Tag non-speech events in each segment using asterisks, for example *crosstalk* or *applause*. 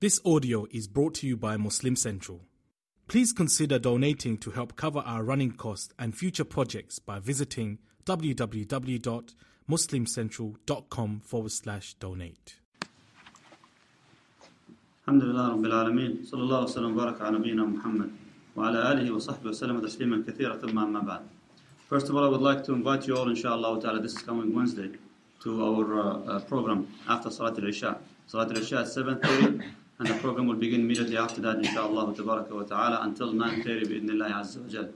This audio is brought to you by Muslim Central. Please consider donating to help cover our running costs and future projects by visiting www.muslimcentral.com forward slash donate. الحمد لله رب العالمين صلى الله وسلم وبارك على نبينا محمد وعلى آله وصحبه وسلم تسليما كثيرا ثم أما بعد First of all, I would like to invite you all, inshallah ta'ala, this is coming Wednesday, to our uh, uh, program after Salat al-Isha. Salat al-Isha at 7.30, and the program will begin immediately after that, inshallah wa ta'ala, until 9.30 bi'idhnillahi azza wa jal.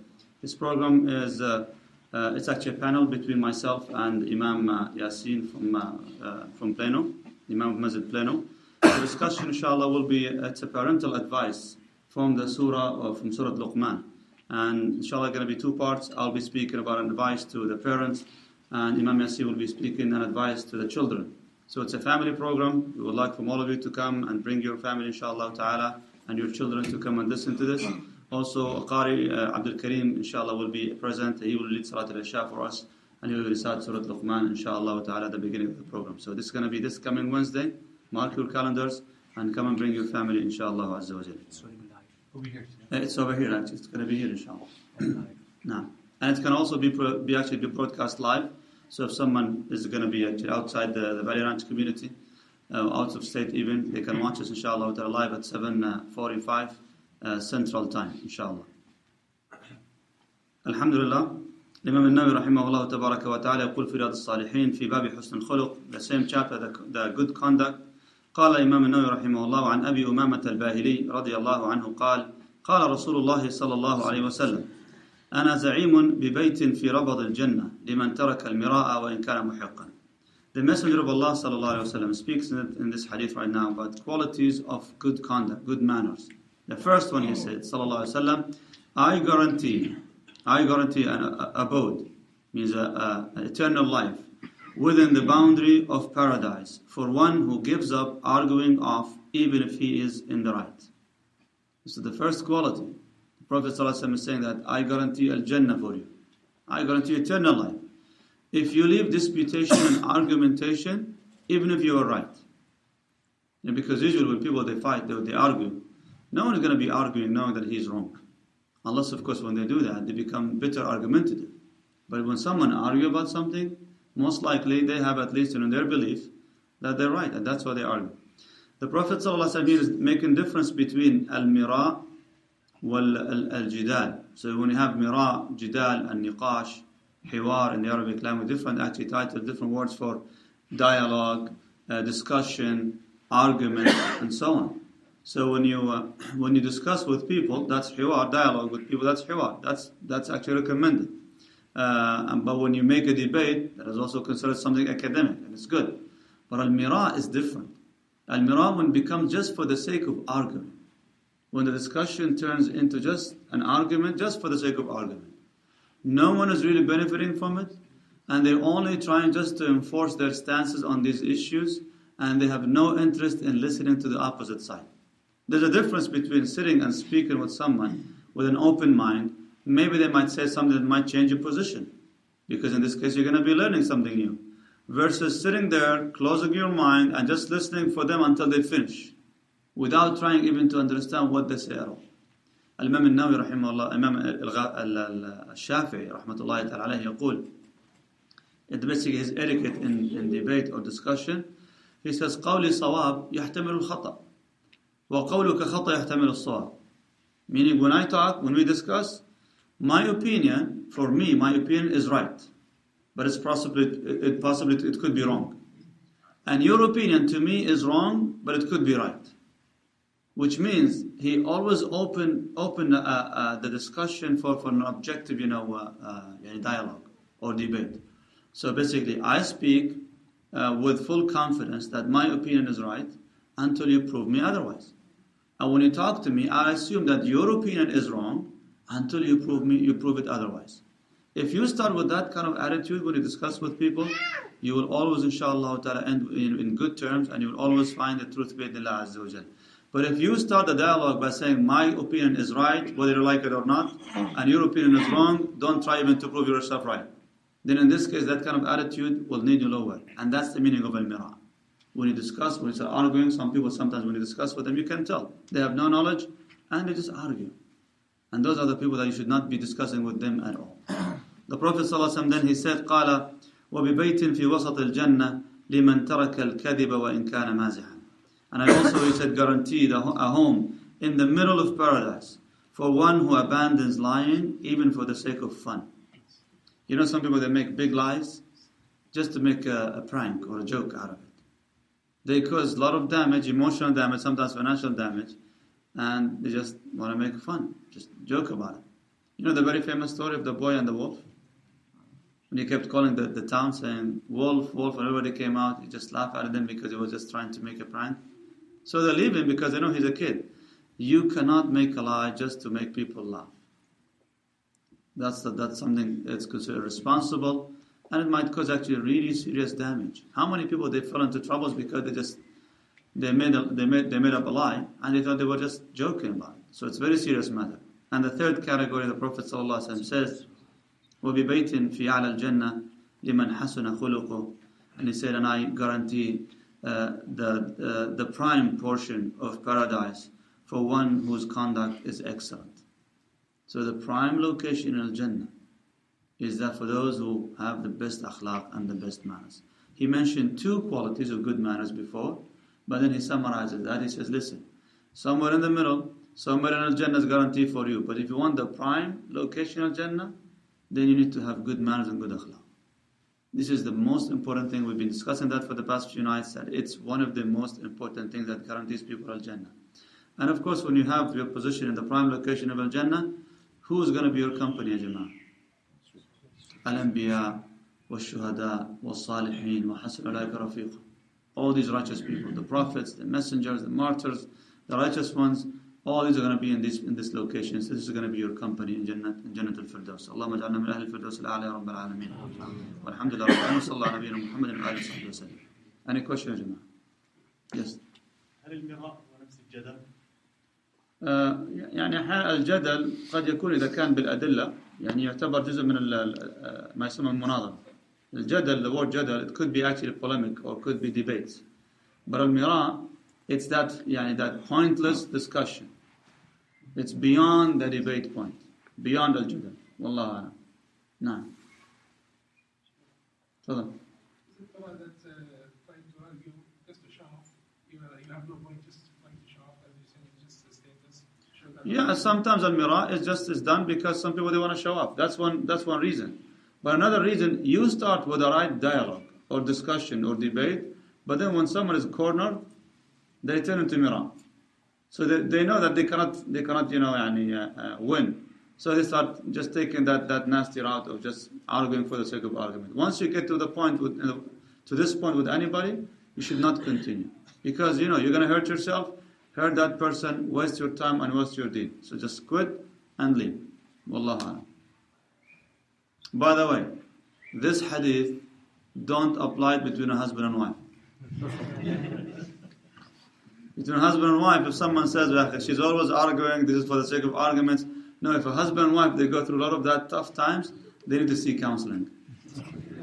This program is, uh, uh, it's actually a panel between myself and Imam uh, Yasin from, uh, uh, from Plano, Imam of Masjid Plano. The discussion, inshallah, will be, it's a parental advice from the surah, or from Surah Luqman. And inshallah, going to be two parts. I'll be speaking about advice to the parents, and Imam Yasin will be speaking an advice to the children. So it's a family program. We would like from all of you to come and bring your family, inshallah ta'ala, and your children to come and listen to this. Also, Qari uh, Abdul Karim, inshallah, will be present. He will lead Salat al-Isha for us, and he will recite Surah Luqman, inshallah ta'ala, at the beginning of the program. So this is going to be this coming Wednesday. Mark your calendars and come and bring your family, inshallah, azza wa. We'll here today. Uh, It's over here, actually. It's going to be here, inshallah. No. And it can also be, pro- be actually be broadcast live. So if someone is going to be actually outside the, the Valley Ranch community, uh, out of state even, they can watch us, inshallah, ta'ala, live at 7.45 uh, Central Time, inshallah. Alhamdulillah. Imam al-Nawawi rahimahullah tabaraka wa ta'ala يقول في رياض الصالحين في باب حسن الخلق the same chapter the, the good conduct قال الإمام النووي رحمه الله عن أبي أمامة الباهلي رضي الله عنه قال قال رسول الله صلى الله عليه وسلم أنا زعيم ببيت في ربض الجنة لمن ترك المراء وإن كان محقا The Messenger of Allah صلى الله عليه وسلم speaks in, in this hadith right now about qualities of good conduct, good manners. The first one he said, صلى الله عليه وسلم, I guarantee, I guarantee an a, abode, means a, a, an eternal life, within the boundary of paradise for one who gives up arguing off even if he is in the right. This is the first quality. Prophet ﷺ is saying that I guarantee Al Jannah for you. I guarantee eternal life. If you leave disputation and argumentation, even if you are right. Know, because usually when people they fight, they, they argue. No one is going to be arguing knowing that he is wrong. Unless, of course, when they do that, they become bitter argumentative. But when someone argue about something, most likely they have at least in their belief that they're right, and that's why they argue. The Prophet ﷺ is making difference between al-mira al-jidal. So when you have mira, jidal, and niqash, hiwar in the Arabic language, different actually titles, different words for dialogue, uh, discussion, argument, and so on. So when you uh, when you discuss with people, that's hiwar, dialogue with people, that's hiwar. That's that's actually recommended. Uh, but when you make a debate, that is also considered something academic, and it's good. But al-mira is different. Al-mira when becomes just for the sake of argument. When the discussion turns into just an argument, just for the sake of argument. No one is really benefiting from it, and they're only trying just to enforce their stances on these issues, and they have no interest in listening to the opposite side. There's a difference between sitting and speaking with someone with an open mind. Maybe they might say something that might change your position, because in this case you're going to be learning something new. Versus sitting there, closing your mind, and just listening for them until they finish, without trying even to understand what they say at all. الإمام النووي رحمه الله الإمام الغ- ال- ال- الشافعي رحمة الله تعالى عليه يقول it basically his etiquette in, in debate or discussion he says قولي صواب يحتمل الخطأ وقولك خطأ يحتمل الصواب meaning when I talk when we discuss my opinion for me my opinion is right but it's possibly it, it possibly it could be wrong and your opinion to me is wrong but it could be right which means he always open open uh, uh, the discussion for, for an objective, you know, uh, uh, dialogue or debate. So basically, I speak uh, with full confidence that my opinion is right until you prove me otherwise. And when you talk to me, I assume that your opinion is wrong until you prove me you prove it otherwise. If you start with that kind of attitude when you discuss with people, you will always, inshallah, end in, in good terms and you will always find the truth bi Allah Azza wa Jal. But if you start the dialogue by saying, my opinion is right, whether you like it or not, and your opinion is wrong, don't try even to prove yourself right. Then in this case, that kind of attitude will lead you lower. And that's the meaning of al-mira. When you discuss, when you start arguing, some people sometimes when you discuss with them, you can tell. They have no knowledge and they just argue. And those are the people that you should not be discussing with them at all. The Prophet ﷺ then he said, قال وببيت في وسط الجنة لمن ترك الكذب وإن كان مازحا. and I also he said guaranteed a home in the middle of paradise for one who abandons lying even for the sake of fun. You know some people they make big lies just to make a, a prank or a joke out of it. They cause a lot of damage, emotional damage, sometimes financial damage, and they just want to make fun, just joke about it. You know the very famous story of the boy and the wolf? When he kept calling the, the town saying, Wolf, Wolf, and everybody came out, he just laughed at them because he was just trying to make a prank. So they leave him because they know he's a kid. You cannot make a lie just to make people laugh. That's, the, that's something that's considered responsible and it might cause actually really serious damage. How many people they fell into troubles because they just they made a, they made they made up a lie and they thought they were just joking about it. So it's a very serious matter. And the third category, the Prophet ﷺ says, وَبِبَيْتٍ فِي عَلَى الْجَنَّةِ لِمَنْ حَسُنَ خُلُقُهُ And he said, and I guarantee uh, the, uh, the prime portion of paradise for one whose conduct is excellent. So the prime location in Al-Jannah is that for those who have the best akhlaq and the best manners. He mentioned two qualities of good manners before, but then he summarizes that. He says, listen, somewhere in the middle, somewhere in Al-Jannah is guaranteed for you. But if you want the prime location of Jannah, then you need to have good manners and good akhlaq. This is the most important thing. We've been discussing that for the past few nights, that it's one of the most important things that guarantees people Al-Jannah. And of course, when you have your position in the prime location of Al-Jannah, who is going to be your company, Jama'ah? الأنبياء والشهداء والصالحين وحسن أولئك رفيقا all these righteous people the prophets the messengers the martyrs the righteous ones all these are going to be in this in this location so this is going to be your company in Jannah in Jannah al-Firdaus. اللهم اجعلنا من أهل الفردوس الأعلى يا رب العالمين والحمد لله رب العالمين صلى الله على نبينا محمد وآله وصحبه وسلم any question يا جماعة yes. هل المراء هو نفس الجدل؟ آه، يعني أحيانا الجدل قد يكون إذا كان بالأدلة يعني يعتبر جزء من ال- ال- ما يسمى المناظرة. الجدل the word جدل it could be actually polemic or could be debate. But المراء it's that يعني that pointless discussion. It's beyond the debate point, beyond al-jadal. Wallahu a'lam. No. Further. Yeah, sometimes al-mirah is just is done because some people they want to show up. That's one that's one reason. But another reason, you start with the right dialogue or discussion or debate, but then when someone is cornered, they turn into mirah. So they, they know that they cannot, they cannot you know, uh, uh, win. So they start just taking that, that nasty route of just arguing for the sake of argument. Once you get to the point, with, uh, to this point with anybody, you should not continue. Because, you know, you're going to hurt yourself, hurt that person, waste your time and waste your deed. So just quit and leave. Wallahu By the way, this hadith don't apply between a husband and wife. *laughs* between husband and wife, if someone says "Well, she's always arguing, this is for the sake of arguments. No, if a husband and wife they go through a lot of that tough times, they need to seek counseling.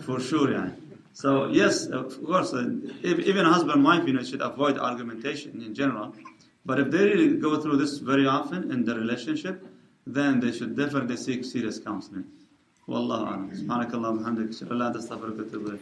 For sure, yeah. So yes, of course, uh, if, even a husband and wife, you know, should avoid argumentation in general. But if they really go through this very often in the relationship, then they should definitely seek serious counseling. والله أعلم سبحانك اللهم وبحمدك أشهد أن لا إله إلا أنت أستغفرك وأتوب إليك